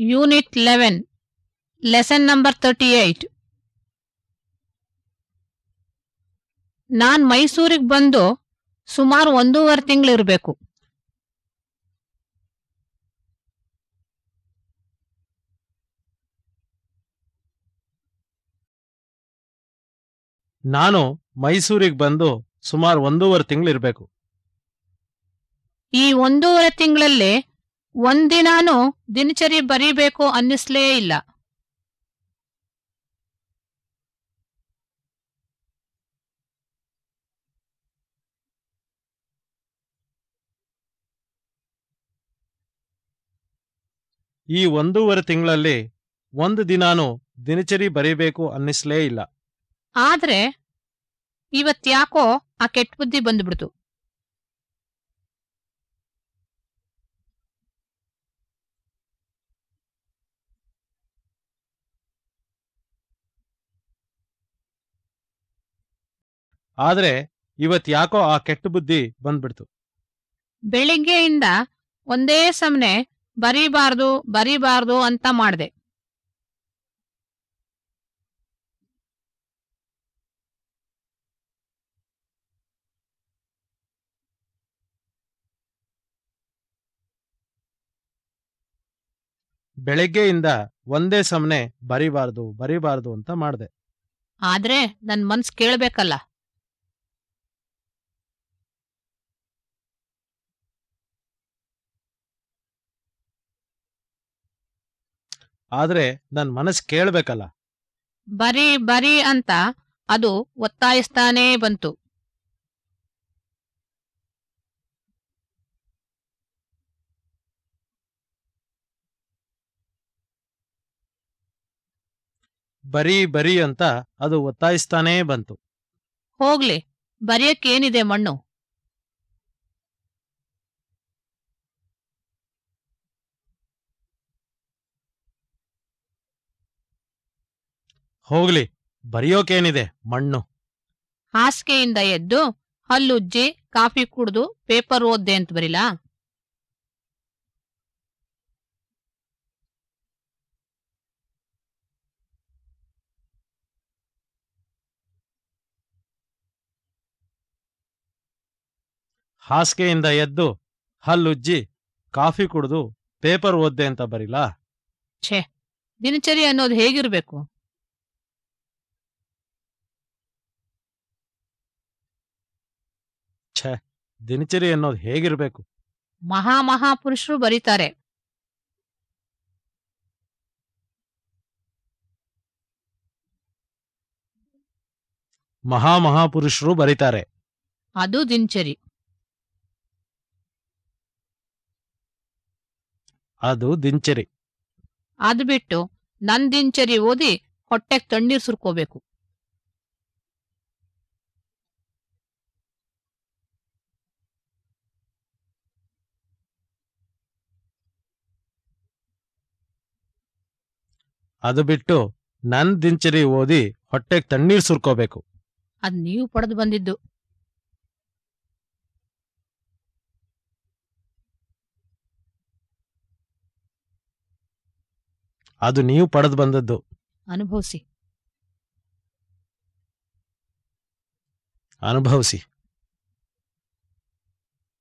Unit eleven lesson number thirty eight ನಾನ್ ಮೈಸೂರಿಗೆ ಬಂದು ಸುಮಾರು ಒಂದೂವರೆ ಇರಬೇಕು. ನಾನು ಮೈಸೂರಿಗೆ ಬಂದು ಸುಮಾರು ಒಂದೂವರೆ ಇರಬೇಕು. ಈ ಒಂದೂವರೆ ತಿಂಗಳಲ್ಲಿ ಒಂದಿನಾನು ದಿನಚರಿ ಬರೀಬೇಕು ಅನ್ನಿಸ್ಲೇ ಇಲ್ಲ. ಈ ಒಂದೂವರೆ ತಿಂಗಳಲ್ಲಿ ಒಂದು ದಿನಾನು ದಿನಚರಿ ಬರೀಬೇಕು ಅನ್ನಿಸ್ಲೇ ಇಲ್ಲ. ಆದ್ರೆ ಇವತ್ತ್ಯಾಕೋ ಆ ಕೆಟ್ಟ ಬುದ್ಧಿ ಬಂದ್ಬಿಡ್ತು. ಆದ್ರೆ ಇವತ್ ಯಾಕೋ ಆ ಕೆಟ್ಟ ಬುದ್ಧಿ ಬಂದ್ಬಿಡ್ತು. ಬೆಳಿಗ್ಗೆಯಿಂದ ಒಂದೇ ಸಮನೆ ಬರೀಬಾರ್ದು ಬರೀಬಾರ್ದು ಅಂತ ಮಾಡ್ದೆ. ಬೆಳಗ್ಗೆಯಿಂದ ಒಂದೇ ಸಮನೆ ಬರಿಬಾರ್ದು ಬರಿಬಾರ್ದು ಅಂತ ಮಾಡ್ದೆ. ಆದ್ರೆ ನನ್ ಮನ್ಸ್ ಕೇಳ್ಬೇಕಲ್ಲ. ಆದ್ರೆ ನನ್ ಮನಸ್ ಕೇಳ್ಬೇಕಲ್ಲ. ಬರೀ ಬರೀ ಅಂತ ಅದು ಒತ್ತಾಯಿಸ್ತಾನೇ ಬಂತು. ಬರೀ ಬರೀ ಅಂತ ಅದು ಒತ್ತಾಯಿಸ್ತಾನೇ ಬಂತು. ಹೋಗ್ಲಿ ಬರೆಯಕ್ಕೇನಿದೆ ಮಣ್ಣು. ಹೋಗ್ಲಿ ಬರೆಯೋಕೇನಿದೆ ಮಣ್ಣು. ಹಾಸಿಗೆಯಿಂದ ಎದ್ದು ಹಲ್ಲುಜ್ಜಿ ಕಾಫಿ ಕುಡ್ದು ಪೇಪರ್ ಓದ್ದೆ ಅಂತ ಬರಿಲಾ? ಹಾಸಿಗೆಯಿಂದ ಎದ್ದು ಹಲ್ಲುಜ್ಜಿ ಕಾಫಿ ಕುಡಿದು ಪೇಪರ್ ಓದ್ದೆ ಅಂತ ಬರಿಲಾ? ಛೇ ದಿನಚರಿ ಅನ್ನೋದು ಹೇಗಿರ್ಬೇಕು? ಛೇ ದಿನಚರಿ ಅನ್ನೋದು ಹೇಗಿರ್ಬೇಕು? ಮಹಾ ಮಹಾಪುರುಷರು ಬರೀತಾರೆ. ಮಹಾ ಮಹಾಪುರುಷರು ಬರೀತಾರೆ. ಅದು ದಿನಚರಿ. ಅದು ದಿನಚರಿ. ಅದ್ ಬಿಟ್ಟು ನನ್ ದಿನಚರಿ ಓದಿ ಹೊಟ್ಟೆಗ್ ತಣ್ಣೀರ್ ಸುರ್ಕೋಬೇಕು. ಅದು ಬಿಟ್ಟು ನನ್ ದಿನಚರಿ ಓದಿ ಹೊಟ್ಟೆಗೆ ತಣ್ಣೀರ್ ಸುರ್ಕೋಬೇಕು. ಅದ್ ನೀವು ಪಡೆದು ಬಂದಿದ್ದು. ಅದು ನೀವು ಪಡೆದು ಬಂದದ್ದು. ಅನುಭವಿಸಿ. ಅನುಭವಿಸಿ.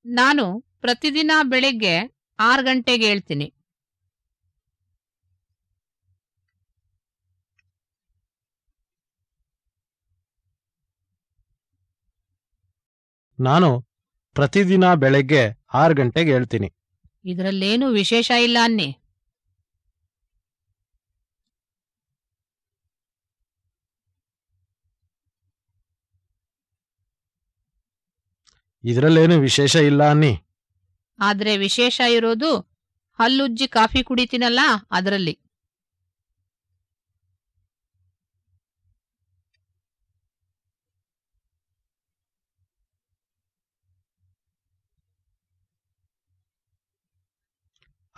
ನಾನು ಪ್ರತಿದಿನ ಬೆಳಿಗ್ಗೆ ಆರು ಗಂಟೆಗೆ ಹೇಳ್ತೀನಿ. ನಾನು ಪ್ರತಿದಿನ ಬೆಳಗ್ಗೆ ಆರು ಗಂಟೆಗೆ ಹೇಳ್ತೀನಿ. ಇದರಲ್ಲೇನು ವಿಶೇಷ ಇಲ್ಲ ಅನ್ನಿ. ಇದರಲ್ಲೇನು ವಿಶೇಷ ಇಲ್ಲ ಅನ್ನಿ. ಆದ್ರೆ ವಿಶೇಷ ಇರೋದು ಹಲ್ಲುಜ್ಜಿ ಕಾಫಿ ಕುಡಿತೀನಲ್ಲ ಅದರಲ್ಲಿ.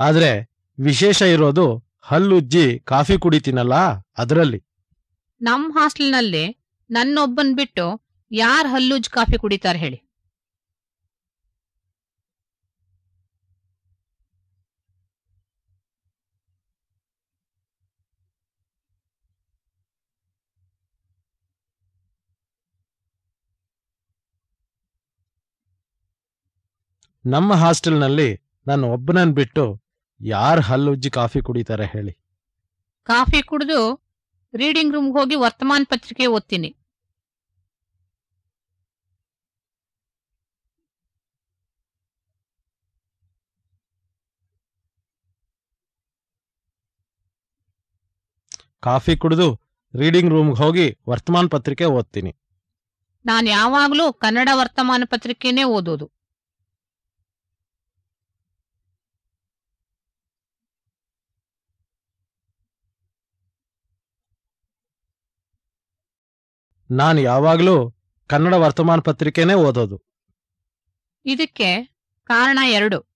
ಆದ್ರೆ ವಿಶೇಷ ಇರೋದು ಹಲ್ಲುಜ್ಜಿ ಕಾಫಿ ಕುಡಿತೀನಲ್ಲ ಅದರಲ್ಲಿ. ನಮ್ ಹಾಸ್ಟೆಲ್ನಲ್ಲಿ ನನ್ನೊಬ್ಬನ್ ಬಿಟ್ಟು ಯಾರ್ ಹಲ್ಲುಜ್ಜಿ ಕಾಫಿ ಕುಡಿತಾರೆ ಹೇಳಿ. ನಮ್ಮ ಹಾಸ್ಟೆಲ್ನಲ್ಲಿ ನಾನು ಒಬ್ಬನನ್ ಬಿಟ್ಟು ಯಾರು ಹಲ್ಲುಜ್ಜಿ ಕಾಫಿ ಕುಡಿತಾರೆ ಹೇಳಿ. ಕಾಫಿ ಕುಡಿದು ರೀಡಿಂಗ್ ರೂಮ್ಗೆ ಹೋಗಿ ವರ್ತಮಾನ ಪತ್ರಿಕೆ ಓದ್ತೀನಿ. ಕಾಫಿ ಕುಡಿದು ರೀಡಿಂಗ್ ರೂಮ್ಗೆ ಹೋಗಿ ವರ್ತಮಾನ ಪತ್ರಿಕೆ ಓದ್ತೀನಿ. ನಾನು ಯಾವಾಗಲೂ ಕನ್ನಡ ವರ್ತಮಾನ ಪತ್ರಿಕೆನೇ ಓದೋದು. ನಾನು ಯಾವಾಗಲೂ ಕನ್ನಡ ವರ್ತಮಾನ ಪತ್ರಿಕೆನೇ ಓದೋದು. ಇದಕ್ಕೆ ಕಾರಣ ಎರಡು.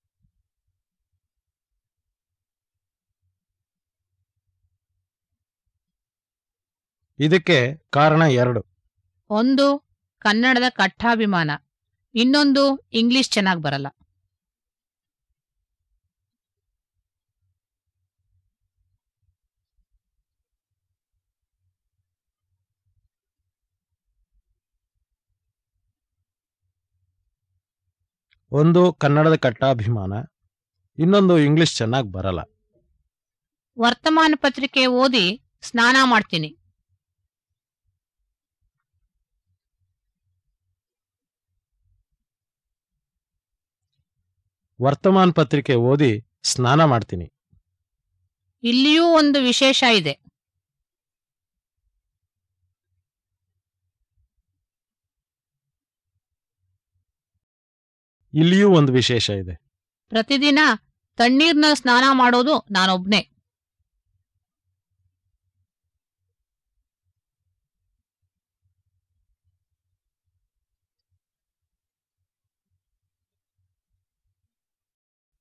ಇದಕ್ಕೆ ಕಾರಣ ಎರಡು. ಒಂದು ಕನ್ನಡದ ಕಟ್ಟಾಭಿಮಾನ. ಇನ್ನೊಂದು ಇಂಗ್ಲಿಷ್ ಚೆನ್ನಾಗಿ ಬರಲ್ಲ. ಒಂದು ಕನ್ನಡದ ಕಟ್ಟಾಭಿಮಾನ ಇನ್ನೊಂದು ಇಂಗ್ಲಿಷ್ ಚೆನ್ನಾಗಿ ಬರಲ್ಲ. ವರ್ತಮಾನ ಪತ್ರಿಕೆ ಓದಿ ಸ್ನಾನ ಮಾಡ್ತೀನಿ. ವರ್ತಮಾನ ಪತ್ರಿಕೆ ಓದಿ ಸ್ನಾನ ಮಾಡ್ತೀನಿ. ಇಲ್ಲಿಯೂ ಒಂದು ವಿಶೇಷ ಇದೆ. ಇಲ್ಲಿಯೂ ಒಂದು ವಿಶೇಷ ಇದೆ. ಪ್ರತಿದಿನ ತಣ್ಣೀರ್ನ ಸ್ನಾನ ಮಾಡೋದು ನಾನೊಬ್ನೇ.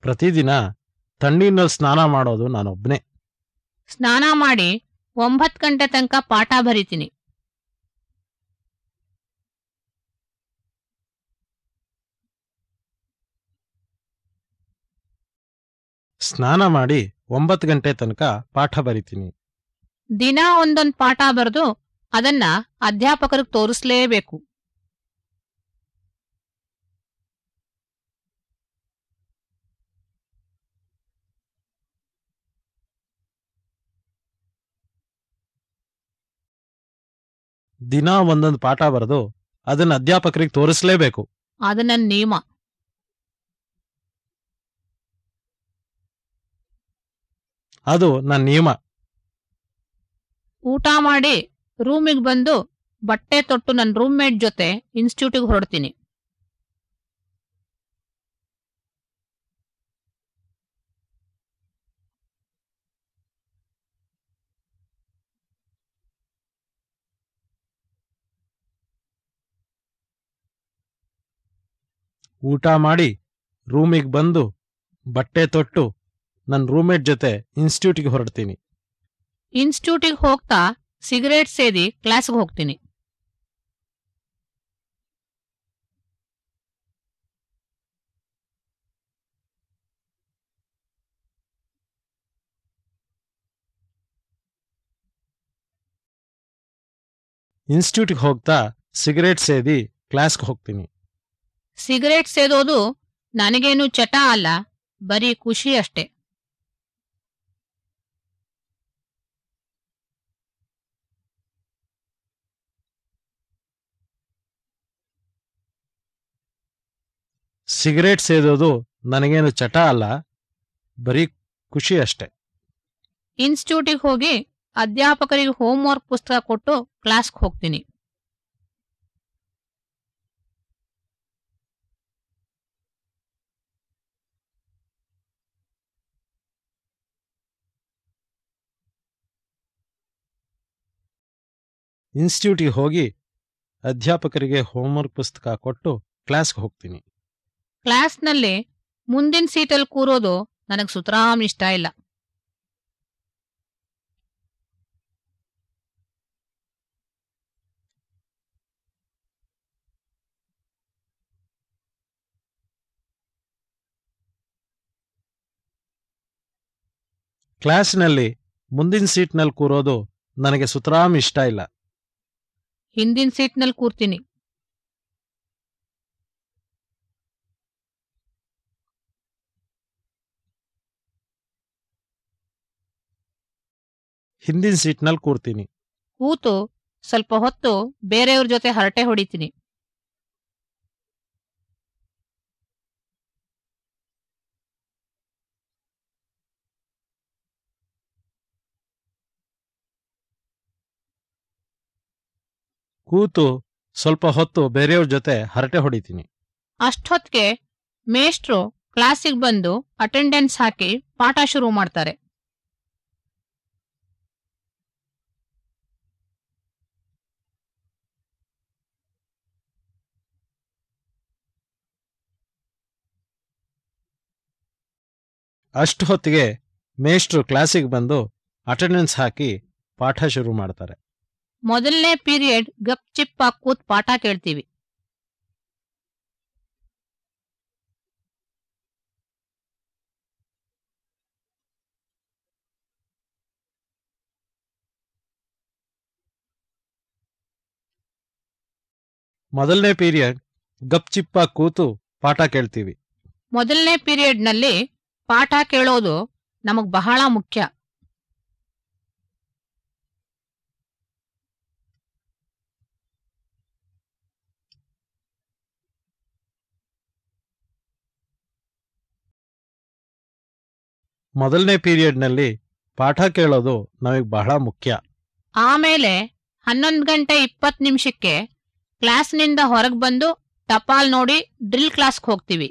ಪ್ರತಿದಿನ ತಣ್ಣೀರಿನಲ್ಲಿ ಸ್ನಾನ ಮಾಡೋದು ನಾನೊಬ್ನೇ. ಸ್ನಾನ ಮಾಡಿ ಒಂಬತ್ತು ಗಂಟೆ ತನಕ ಪಾಠ ಬರಿತೀನಿ. ಸ್ನಾನ ಮಾಡಿ ಒಂಬತ್ತು ಗಂಟೆ ತನಕ ಪಾಠ ಬರಿತೀನಿ. ದಿನ ಒಂದೊಂದು ಪಾಠ ಬರೆದು ಅದನ್ನ ಅಧ್ಯಾಪಕರಿಗೆ ತೋರಿಸ್ಲೇಬೇಕು. ದಿನ ಒಂದೊಂದು ಪಾಠ ಬರೆದು ಅದನ್ನ ಅಧ್ಯಾಪಕರಿಗೆ ತೋರಿಸ್ಲೇಬೇಕು. ಅದನ್ನ ನಿಯಮ. ಅದು ನನ್ನ ನಿಯಮ. ಊಟ ಮಾಡಿ ರೂಮಿಗೆ ಬಂದು ಬಟ್ಟೆ ತೊಟ್ಟು ನನ್ನ ರೂಮ್ಮೇಟ್ ಜೊತೆ ಇನ್ಸ್ಟಿಟ್ಯೂಟಿಗೆ ಹೊರಡ್ತೀನಿ. ಊಟ ಮಾಡಿ ರೂಮಿಗೆ ಬಂದು ಬಟ್ಟೆ ತೊಟ್ಟು ನನ್ನ ರೂಮ್ಮೇಟ್ ಜೊತೆ ಇನ್ಸ್ಟಿಟ್ಯೂಟ್ಗೆ ಹೊರಡ್ತೀನಿ. ಇನ್ಸ್ಟಿಟ್ಯೂಟಿಗೆ ಹೋಗ್ತಾ ಸಿಗರೇಟ್ ಸೇದಿ ಕ್ಲಾಸ್ಗೆ ಹೋಗ್ತೀನಿ. ಇನ್ಸ್ಟಿಟ್ಯೂಟ್ಗೆ ಹೋಗ್ತಾ ಸಿಗರೇಟ್ ಸೇದಿ ಕ್ಲಾಸ್ಗೆ ಹೋಗ್ತೀನಿ. ಸಿಗರೇಟ್ ಸೇದೋದು ನನಗೇನು ಚಟ ಅಲ್ಲ ಬರೀ ಖುಷಿ ಅಷ್ಟೆ. ಸಿಗರೇಟ್ ಸೇದೋದು ನನಗೇನು ಚಟ ಅಲ್ಲ ಬರೀ ಖುಷಿ ಅಷ್ಟೆ. ಇನ್ಸ್ಟಿಟ್ಯೂಟಿಗೆ ಹೋಗಿ ಅಧ್ಯಾಪಕರಿಗೆ ಹೋಮ್ವರ್ಕ್ ಪುಸ್ತಕ ಕೊಟ್ಟು ಕ್ಲಾಸ್ಗೆ ಹೋಗ್ತೀನಿ. ಇನ್ಸ್ಟಿಟ್ಯೂಟಿಗೆ ಹೋಗಿ ಅಧ್ಯಾಪಕರಿಗೆ ಹೋಮ್ವರ್ಕ್ ಪುಸ್ತಕ ಕೊಟ್ಟು ಕ್ಲಾಸ್ಗೆ ಹೋಗ್ತೀನಿ. ಕ್ಲಾಸ್ನಲ್ಲಿ ಮುಂದಿನ ಸೀಟಲ್ಲಿ ಕೂರೋದು ನನಗೆ ಸುತರಾಮ್ ಇಷ್ಟ ಇಲ್ಲ. ಕ್ಲಾಸ್ನಲ್ಲಿ ಮುಂದಿನ ಸೀಟ್ನಲ್ಲಿ ಕೂರೋದು ನನಗೆ ಸುತರಾಮ್ ಇಷ್ಟ ಇಲ್ಲ. ಹಿಂದಿನ ಸೀಟ್ನಲ್ಲಿ ಕೂರ್ತೀನಿ. ಹಿಂದಿನ ಸೀಟ್ನಲ್ಲಿ ಕೂರ್ತೀನಿ. ಕೂತು ಸ್ವಲ್ಪ ಹೊತ್ತು ಬೇರೆಯವ್ರ ಜೊತೆ ಹರಟೆ ಹೊಡಿತೀನಿ. ಕೂತು ಸ್ವಲ್ಪ ಹೊತ್ತು ಬೇರೆಯವ್ರ ಜೊತೆ ಹರಟೆ ಹೊಡಿತೀನಿ. ಅಷ್ಟೊತ್ತಿಗೆ ಮೇಷ್ಟ್ರು ಕ್ಲಾಸಿಗೆ ಬಂದು ಅಟೆಂಡೆನ್ಸ್ ಹಾಕಿ ಪಾಠ ಶುರು ಮಾಡ್ತಾರೆ. ಅಷ್ಟು ಹೊತ್ತಿಗೆ ಮೇಷ್ಟ್ರು ಕ್ಲಾಸಿಗೆ ಬಂದು ಅಟೆಂಡೆನ್ಸ್ ಹಾಕಿ ಪಾಠ ಶುರು ಮಾಡ್ತಾರೆ. ಮೊದಲನೇ ಪೀರಿಯಡ್ ಗಪ್ ಚಿಪ್ ಕೂತ್ ಪಾಠ ಕೇಳ್ತೀವಿ. ಮೊದಲನೇ ಪೀರಿಯಡ್ ಗಪ್ ಚಿಪ್ಪ ಕೂತು ಪಾಠ ಕೇಳ್ತೀವಿ. ಮೊದಲನೇ ಪೀರಿಯಡ್ನಲ್ಲಿ ಪಾಠ ಕೇಳೋದು ನಮಗ್ ಬಹಳ ಮುಖ್ಯ. ಮೊದಲನೇ ಪೀರಿಯಡ್ನಲ್ಲಿ ಪಾಠ ಕೇಳೋದು ನಮಗೆ ಬಹಳ ಮುಖ್ಯ. ಆಮೇಲೆ ಹನ್ನೊಂದು ಗಂಟೆ ಇಪ್ಪತ್ತು ನಿಮಿಷಕ್ಕೆ ಕ್ಲಾಸ್ನಿಂದ ಹೊರಗೆ ಬಂದು ಟಪಾಲ್ ನೋಡಿ ಡ್ರಿಲ್ ಕ್ಲಾಸ್ಗೆ ಹೋಗ್ತೀವಿ.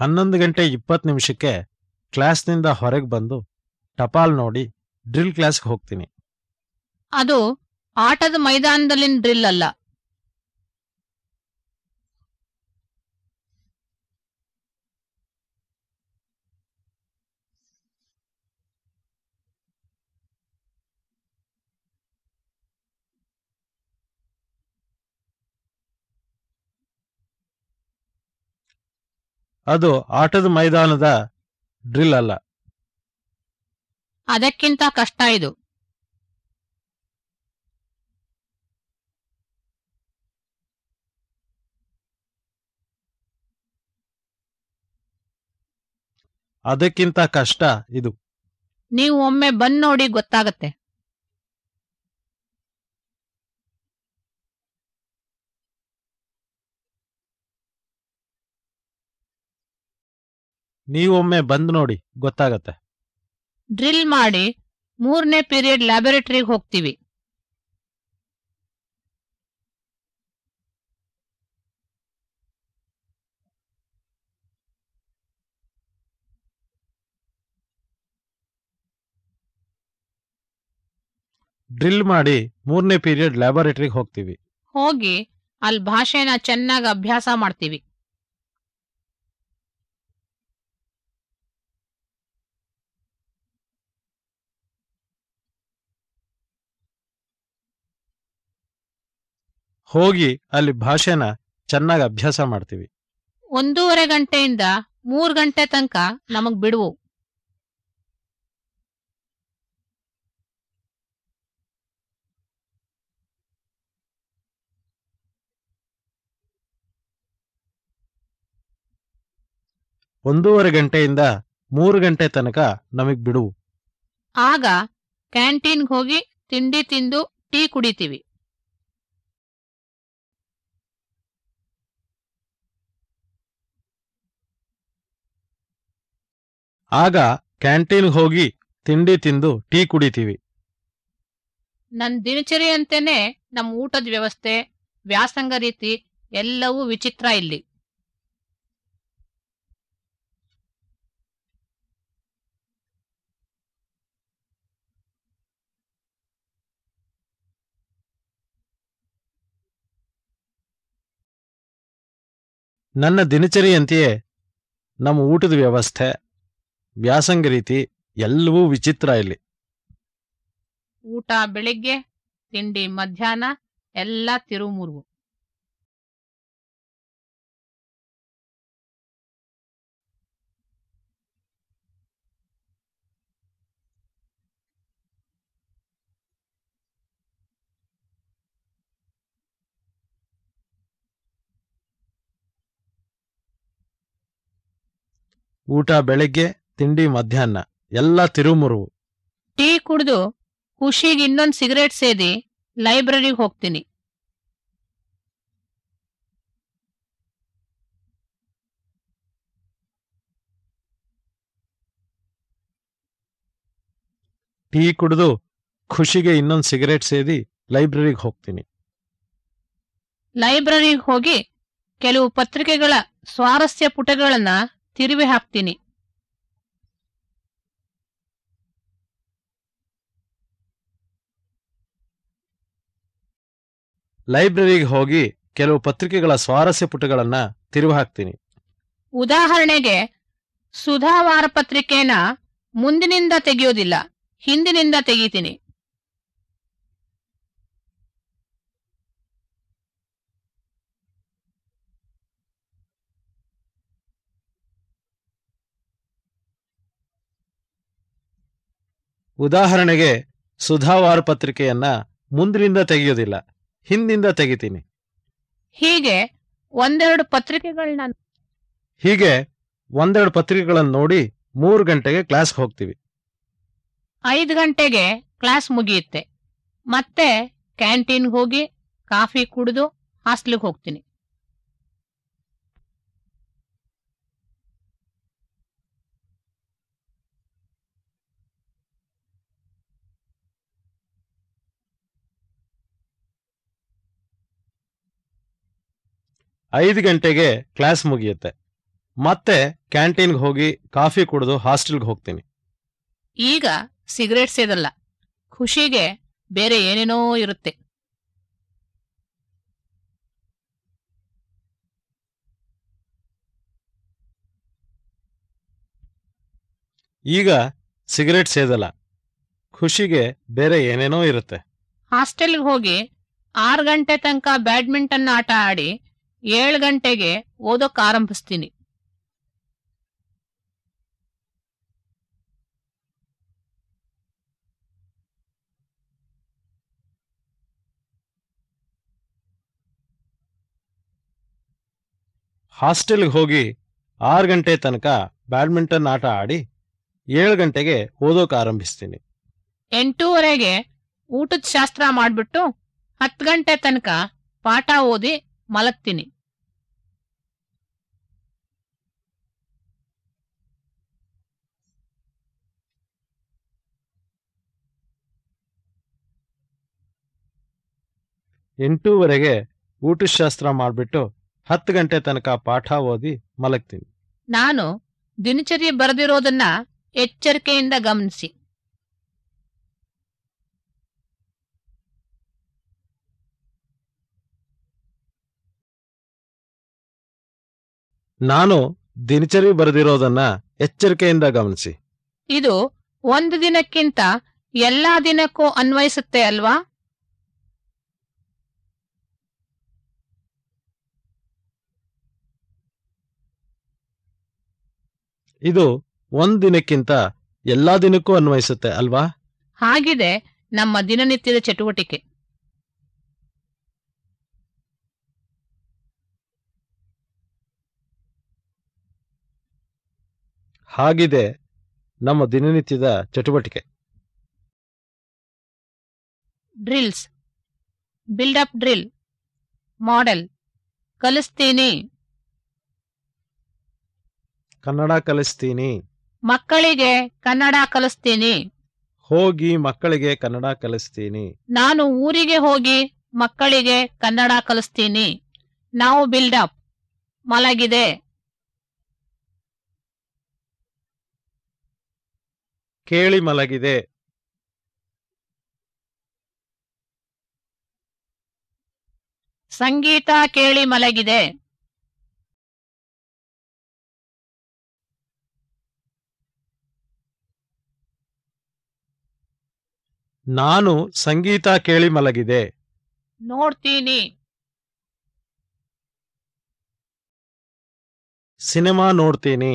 ಹನ್ನೊಂದು ಗಂಟೆ ಇಪ್ಪತ್ತು ನಿಮಿಷಕ್ಕೆ ಕ್ಲಾಸ್ನಿಂದ ಹೊರಗೆ ಬಂದು ಟಪಾಲ್ ನೋಡಿ ಡ್ರಿಲ್ ಕ್ಲಾಸ್ಗೆ ಹೋಗ್ತೀನಿ. ಅದು ಆಟದ ಮೈದಾನದಲ್ಲಿನ ಡ್ರಿಲ್ ಅಲ್ಲ. ಅದು ಆಟದ ಮೈದಾನದ ಡ್ರಿಲ್ ಅಲ್ಲ. ಅದಕ್ಕಿಂತ ಕಷ್ಟ ಇದು. ಅದಕ್ಕಿಂತ ಕಷ್ಟ ಇದು. ನೀವು ಒಮ್ಮೆ ಬಂದ್ ನೋಡಿ ಗೊತ್ತಾಗತ್ತೆ. ನೀವೊಮ್ಮೆ ಬಂದ್ ನೋಡಿ ಗೊತ್ತಾಗತ್ತೆ. ಡ್ರಿಲ್ ಮಾಡಿ ಮೂರನೇ ಪೀರಿಯಡ್ ಲ್ಯಾಬೊರೇಟರಿಗೆ ಹೋಗ್ತೀವಿ. ಡ್ರಿಲ್ ಮಾಡಿ ಮೂರನೇ ಪೀರಿಯಡ್ ಲ್ಯಾಬೊರೇಟರಿಗೆ ಹೋಗ್ತೀವಿ. ಹೋಗಿ ಅಲ್ಲಿ ಭಾಷೆನ ಚೆನ್ನಾಗಿ ಅಭ್ಯಾಸ ಮಾಡ್ತೀವಿ. ಹೋಗಿ ಅಲ್ಲಿ ಭಾಷೆನ ಚೆನ್ನಾಗಿ ಅಭ್ಯಾಸ ಮಾಡ್ತೀವಿ. ಒಂದೂವರೆ ಗಂಟೆಯಿಂದ ಮೂರ್ ಗಂಟೆ ತನಕ ನಮಗ್ ಬಿಡುವು. ಒಂದೂವರೆ ಗಂಟೆಯಿಂದ ಮೂರು ಗಂಟೆ ತನಕ ನಮಗ್ ಬಿಡುವು. ಆಗ ಕ್ಯಾಂಟೀನ್ಗೆ ಹೋಗಿ ತಿಂಡಿ ತಿಂದು ಟೀ ಕುಡಿತೀವಿ. ಆಗ ಕ್ಯಾಂಟೀನ್ ಹೋಗಿ ತಿಂಡಿ ತಿಂದು ಟೀ ಕುಡಿತೀವಿ. ನನ್ ದಿನಚರಿಯಂತೆನೆ ನಮ್ಮ ಊಟದ ವ್ಯವಸ್ಥೆ ವ್ಯಾಸಂಗ ರೀತಿ ಎಲ್ಲವೂ ವಿಚಿತ್ರ ಇಲ್ಲಿ. ನನ್ನ ದಿನಚರಿಯಂತೆಯೇ ನಮ್ಮ ಊಟದ ವ್ಯವಸ್ಥೆ. ವ್ಯಾಸಂಗ ರೀತಿ ಎಲ್ಲವೂ ವಿಚಿತ್ರ ಇಲ್ಲಿ. ಊಟ ಬೆಳಿಗ್ಗೆ ತಿಂಡಿ ಮಧ್ಯಾಹ್ನ ಎಲ್ಲ ತಿರುಮುರುವು ಊಟ ಬೆಳಿಗ್ಗೆ ತಿಂಡಿ ಮಧ್ಯಾಹ್ನ ಎಲ್ಲ ತಿರುಮುರು. ಟೀ ಕುಡಿದು ಖುಷಿಗೆ ಇನ್ನೊಂದು ಸಿಗರೇಟ್ ಸೇದಿ ಲೈಬ್ರರಿಗೆ ಹೋಗ್ತೀನಿ. ಟೀ ಕುಡಿದು ಖುಷಿಗೆ ಇನ್ನೊಂದು ಸಿಗರೇಟ್ ಸೇದಿ ಲೈಬ್ರರಿಗೆ ಹೋಗ್ತೀನಿ. ಲೈಬ್ರರಿಗೆ ಹೋಗಿ ಕೆಲವು ಪತ್ರಿಕೆಗಳ ಸ್ವಾರಸ್ಯ ಪುಟಗಳನ್ನ ತಿರುವಿ ಹಾಕ್ತೀನಿ. ಲೈಬ್ರರಿಗೆ ಹೋಗಿ ಕೆಲವು ಪತ್ರಿಕೆಗಳ ಸ್ವಾರಸ್ಯ ಪುಟಗಳನ್ನ ತಿರುವು ಹಾಕ್ತೀನಿ ಉದಾಹರಣೆಗೆ ಸುಧಾ ವಾರಪತ್ರಿಕೆನ ಮುಂದಿನಿಂದ ತೆಗೆಯೋದಿಲ್ಲ ಹಿಂದಿನಿಂದ ತೆಗಿತೀನಿ. ಉದಾಹರಣೆಗೆ ಸುಧಾವಾರ ಪತ್ರಿಕೆಯನ್ನ ಮುಂದಿನಿಂದ ತೆಗೆಯೋದಿಲ್ಲ. ಹಿಂದಿಂದ ತೆಗಿತೀನಿ. ಹೀಗೆ ಒಂದೆರಡು ಪತ್ರಿಕೆಗಳನ್ನ ಹೀಗೆ ಒಂದೆರಡು ಪತ್ರಿಕೆಗಳನ್ನು ನೋಡಿ ಮೂರು ಗಂಟೆಗೆ ಕ್ಲಾಸ್ ಹೋಗ್ತೀವಿ. ಐದು ಗಂಟೆಗೆ ಕ್ಲಾಸ್ ಮುಗಿಯುತ್ತೆ. ಮತ್ತೆ ಕ್ಯಾಂಟೀನ್ ಹೋಗಿ ಕಾಫಿ ಕುಡಿದು ಹಾಸ್ಟೆಲ್ಗೆ ಹೋಗ್ತೀನಿ. ಐದು ಗಂಟೆಗೆ ಕ್ಲಾಸ್ ಮುಗಿಯುತ್ತೆ. ಮತ್ತೆ ಕ್ಯಾಂಟೀನ್ಗೆ ಹೋಗಿ ಕಾಫಿ ಕುಡಿದು ಹಾಸ್ಟೆಲ್ಗೆ ಹೋಗ್ತೀನಿ. ಈಗ ಸಿಗರೇಟ್ ಸೇದಲ್ಲ. ಖುಷಿಗೆ ಬೇರೆ ಏನೇನೋ ಇರುತ್ತೆ. ಈಗ ಸಿಗರೇಟ್ ಸೇದಲ್ಲ. ಖುಷಿಗೆ ಬೇರೆ ಏನೇನೋ ಇರುತ್ತೆ. ಹಾಸ್ಟೆಲ್ಗೆ ಹೋಗಿ ಆರು ಗಂಟೆ ತನಕ ಬ್ಯಾಡ್ಮಿಂಟನ್ ಆಟ ಆಡಿ ಏಳು ಗಂಟೆಗೆ ಓದೋಕ್ ಆರಂಭಿಸ್ತೀನಿ. ಹಾಸ್ಟೆಲ್ಗೆ ಹೋಗಿ ಆರು ಗಂಟೆ ತನಕ ಬ್ಯಾಡ್ಮಿಂಟನ್ ಆಟ ಆಡಿ ಏಳು ಗಂಟೆಗೆ ಓದೋಕೆ ಆರಂಭಿಸ್ತೀನಿ. ಎಂಟೂವರೆಗೆ ಊಟದ ಶಾಸ್ತ್ರ ಮಾಡಿಬಿಟ್ಟು ಹತ್ತು ಗಂಟೆ ತನಕ ಪಾಠ ಓದಿ ಮಲಗ್ತೀನಿ. ಎಂಟೂವರೆಗೆ ಊಟಶಾಸ್ತ್ರ ಮಾಡಿಬಿಟ್ಟು ಹತ್ತು ಗಂಟೆ ತನಕ ಪಾಠ ಓದಿ ಮಲಗ್ತೀನಿ. ನಾನು ದಿನಚರಿ ಬರೆದಿರೋದನ್ನ ಎಚ್ಚರಿಕೆಯಿಂದ ಗಮನಿಸಿ. ನಾನು ದಿನಚರಿ ಬರೆದಿರೋದನ್ನ ಎಚ್ಚರಿಕೆಯಿಂದ ಗಮನಿಸಿ. ಇದು ಒಂದು ದಿನಕ್ಕಿಂತ ಎಲ್ಲಾ ದಿನಕ್ಕೂ ಅನ್ವಯಿಸುತ್ತೆ ಅಲ್ವಾ? ಇದು ಒಂದ್ ದಿನಕ್ಕಿಂತ ಎಲ್ಲಾ ದಿನಕ್ಕೂ ಅನ್ವಯಿಸುತ್ತೆ ಅಲ್ವಾ? ಹಾಗಿದೆ ನಮ್ಮ ದಿನನಿತ್ಯದ ಚಟುವಟಿಕೆ. ಹಾಗಿದೆ ನಮ್ಮ ದಿನನಿತ್ಯದ ಚಟುವಟಿಕೆ. Drills. Build up drill. Model. ಕಲಿಸ್ತೀನಿ. Kannada ಕಲಿಸ್ತೀನಿ. ಮಕ್ಕಳಿಗೆ ಕನ್ನಡ ಕಲಿಸ್ತೀನಿ. ಹೋಗಿ ಮಕ್ಕಳಿಗೆ ಕನ್ನಡ ಕಲಿಸ್ತೀನಿ. ನಾನು ಊರಿಗೆ ಹೋಗಿ ಮಕ್ಕಳಿಗೆ ಕನ್ನಡ ಕಲಿಸ್ತೀನಿ. ನಾವು ಬಿಲ್ಡಪ್. ಮಲಗಿದೆ. ಕೇಳಿ ಮಲಗಿದೆ. ಸಂಗೀತ ಕೇಳಿ ಮಲಗಿದೆ. ನಾನು ಸಂಗೀತ ಕೇಳಿ ಮಲಗಿದೆ. ನೋಡ್ತೀನಿ. ಸಿನಿಮಾ ನೋಡ್ತೀನಿ.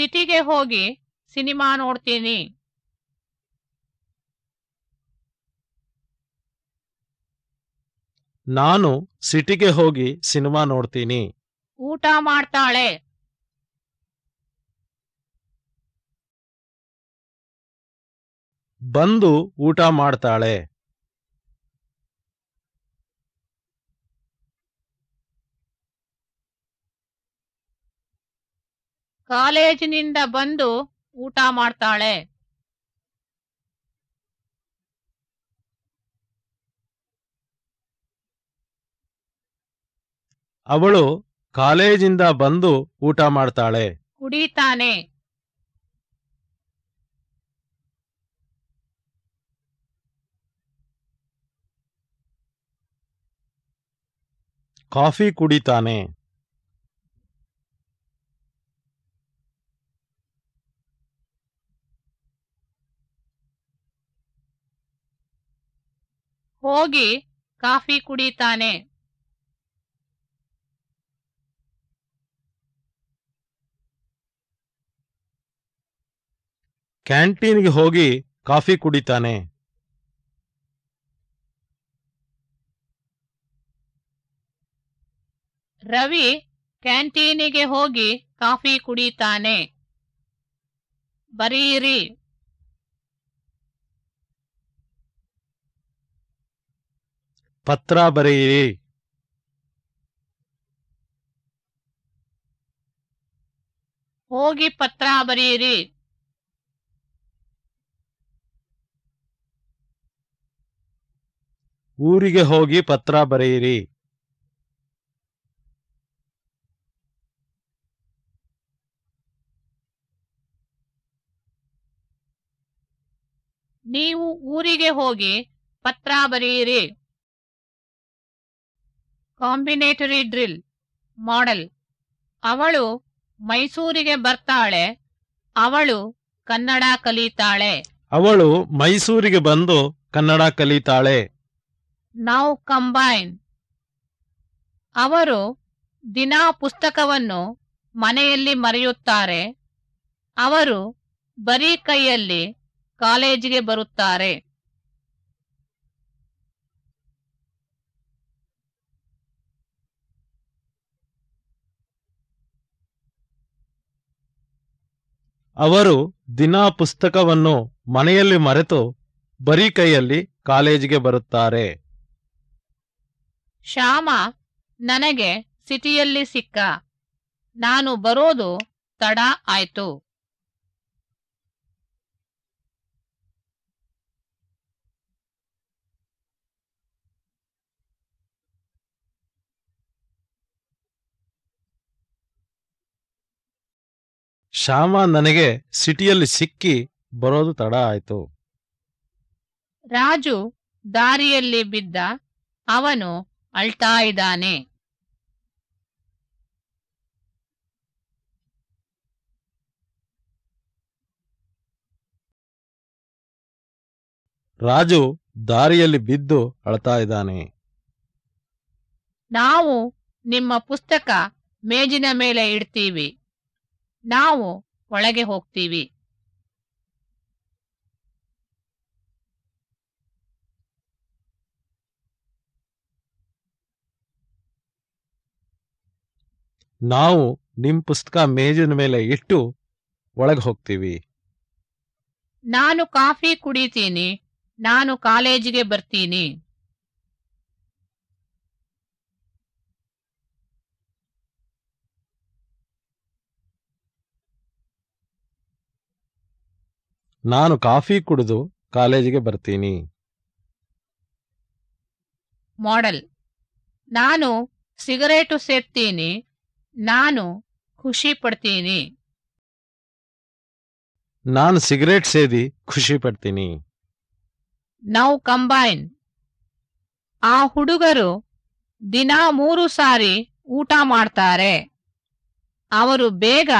ಸಿಟಿಗೆ ಹೋಗಿ ಸಿನಿಮಾ ನೋಡ್ತೀನಿ. ನಾನು ಸಿಟಿಗೆ ಹೋಗಿ ಸಿನಿಮಾ ನೋಡ್ತೀನಿ. ಊಟ ಮಾಡ್ತಾಳೆ. ಬಂದು ಊಟ ಮಾಡ್ತಾಳೆ. ಕಾಲೇಜಿನಿಂದ ಬಂದು ಊಟ ಮಾಡ್ತಾಳೆ. ಅವಳು ಕಾಲೇಜಿಂದ ಬಂದು ಊಟ ಮಾಡ್ತಾಳೆ. ಕುಡಿತಾನೆ. ಕಾಫಿ ಕುಡಿತಾನೆ. ಹೋಗಿ ಕಾಫಿ ಕುಡಿತಾನೆ. ಕ್ಯಾಂಟೀನ್ಗೆ ಹೋಗಿ ಕಾಫಿ ಕುಡಿತಾನೆ. ರವಿ ಕ್ಯಾಂಟೀನಿಗೆ ಹೋಗಿ ಕಾಫಿ ಕುಡಿತಾನೆ. ಬರೀರಿ. ಪತ್ರ ಬರೆಯಿರಿ. ಹೋಗಿ ಪತ್ರ ಬರೆಯಿರಿ. ಊರಿಗೆ ಹೋಗಿ ಪತ್ರ ಬರೆಯಿರಿ. ನೀವು ಊರಿಗೆ ಹೋಗಿ ಪತ್ರ ಬರೆಯಿರಿ. Combinatory drill model. ಅವಳು ಮೈಸೂರಿಗೆ ಬರ್ತಾಳೆ ಅವಳು ಕನ್ನಡ ಕಲಿತಾಳೆ. ಅವಳು ಮೈಸೂರಿಗೆ ಬಂದು ಕನ್ನಡ ಕಲಿತಾಳೆ. ನಾವು ಕಂಬೈನ್. ಅವರು ದಿನಾ ಪುಸ್ತಕವನ್ನು ಮನೆಯಲ್ಲಿ ಮರೆಯುತ್ತಾರೆ. ಅವರು ಬರೀ ಕೈಯಲ್ಲಿ ಕಾಲೇಜಿಗೆ ಬರುತ್ತಾರೆ. ಅವರು ದಿನಾ ಪುಸ್ತಕವನ್ನು ಮನೆಯಲ್ಲಿ ಮರೆತು ಬರೀ ಕೈಯಲ್ಲಿ ಕಾಲೇಜಿಗೆ ಬರುತ್ತಾರೆ. ಶ್ಯಾಮ, ನನಗೆ ಸಿಟಿಯಲ್ಲಿ ಸಿಕ್ಕ. ನಾನು ಬರೋದು ತಡ ಆಯ್ತು. ಶ್ಯಾಮ ನನಗೆ ಸಿಟಿಯಲ್ಲಿ ಸಿಕ್ಕಿ ಬರೋದು ತಡ ಆಯ್ತು. ರಾಜು ದಾರಿಯಲ್ಲಿ ಬಿದ್ದ ಅವನು ಅಳ್ತಾ ಇದ್ದಾನೆ ರಾಜು ದಾರಿಯಲ್ಲಿ ಬಿದ್ದು ಅಳ್ತಾ ಇದ್ದಾನೆ ನಾವು ನಿಮ್ಮ ಪುಸ್ತಕ ಮೇಜಿನ ಮೇಲೆ ಇಡ್ತೀವಿ. ನಾವು ಒಳಗೆ ಹೋಗ್ತೀವಿ. ನಾವು ನಿಮ್ ಪುಸ್ತಕ ಮೇಜಿನ ಮೇಲೆ ಇಟ್ಟು ಒಳಗೆ ಹೋಗ್ತೀವಿ. ನಾನು ಕಾಫಿ ಕುಡಿತೀನಿ. ನಾನು ಕಾಲೇಜಿಗೆ ಬರ್ತೀನಿ. ನಾನು ಕಾಫಿ ಕುಡಿದು ಕಾಲೇಜಿಗೆ ಬರ್ತೀನಿ. ಮಾಡೆಲ್. ನಾನು ಸಿಗರೇಟು ಸೇರ್ತೀನಿ ನಾನು ಖುಷಿ ಪಡ್ತೀನಿ. ನಾನು ಸಿಗರೇಟ್ ಸೇದಿ ಖುಷಿ ಪಡ್ತೀನಿ. Now combine. ಆ ಹುಡುಗರು ದಿನ ಮೂರು ಸಾರಿ ಊಟ ಮಾಡ್ತಾರೆ. ಅವರು ಬೇಗ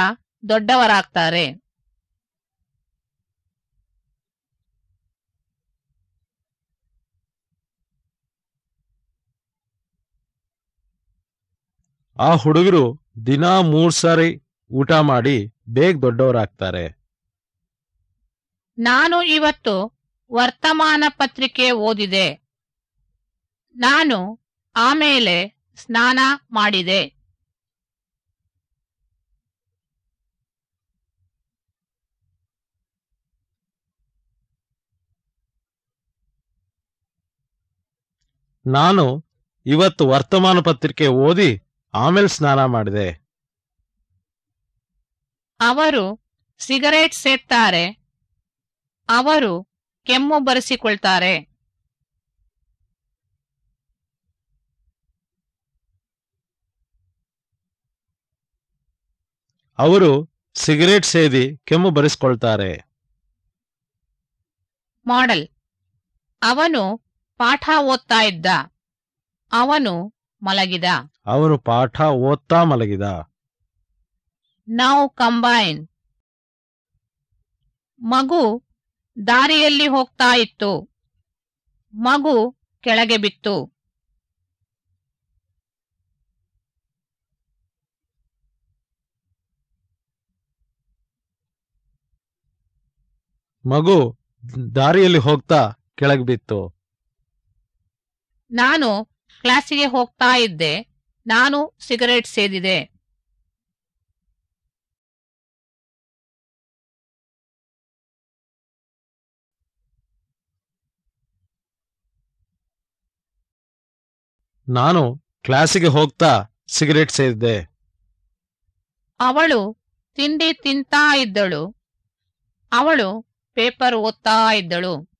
ದೊಡ್ಡವರಾಗ್ತಾರೆ. ಆ ಹುಡುಗರು ದಿನಾ ಮೂರ್ ಸಾರಿ ಊಟ ಮಾಡಿ ಬೇಗ ದೊಡ್ಡವರಾಗ್ತಾರೆ. ನಾನು ಇವತ್ತು ವರ್ತಮಾನ ಪತ್ರಿಕೆ ಓದಿದೆ. ನಾನು ಆಮೇಲೆ ಸ್ನಾನ ಮಾಡಿದೆ. ನಾನು ಇವತ್ತು ವರ್ತಮಾನ ಪತ್ರಿಕೆ ಓದಿ ಆಮೇಲೆ ಸ್ನಾನ ಮಾಡಿದೆ. ಅವರು ಸಿಗರೇಟ್ ಸೇದ್ತಾರೆ. ಅವರು ಕೆಮ್ಮು ಬರೆಸಿಕೊಳ್ತಾರೆ. ಅವರು ಸಿಗರೇಟ್ ಸೇದಿ ಕೆಮ್ಮು ಬರೆಸಿಕೊಳ್ತಾರೆ. ಮಾಡೆಲ್. ಅವನು ಪಾಠ ಓದ್ತಾ ಇದ್ದ. ಅವನು ಮಲಗಿದ. ಅವನು ಪಾಠ ಓದ್ತಾ ಮಲಗಿದ. ನಾವು ಕಂಬೈನ್ ಮಗು ದಾರಿಯಲ್ಲಿ ಹೋಗ್ತಾ ಇತ್ತು. ಮಗು ಕೆಳಗೆ ಬಿತ್ತು. ಮಗು ದಾರಿಯಲ್ಲಿ ಹೋಗ್ತಾ ಕೆಳಗೆ ಬಿತ್ತು. ನಾನು ಕ್ಲಾಸಿಗೆ ಹೋಗ್ತಾ ಇದ್ದೆ. ನಾನು ಸಿಗರೇಟ್ ಸೇದಿದೆ. ನಾನು ಕ್ಲಾಸಿಗೆ ಹೋಗ್ತಾ ಸಿಗರೇಟ್ ಸೇದಿದೆ. ಅವಳು ತಿಂಡಿ ತಿಂತಾ ಇದ್ದಳು. ಅವಳು ಪೇಪರ್ ಓದ್ತಾ ಇದ್ದಳು.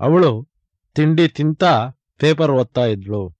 ಅವಳು ತಿಂಡಿ ತಿಂತಾ ಪೇಪರ್ ಓದ್ತಾ ಇದ್ಳು.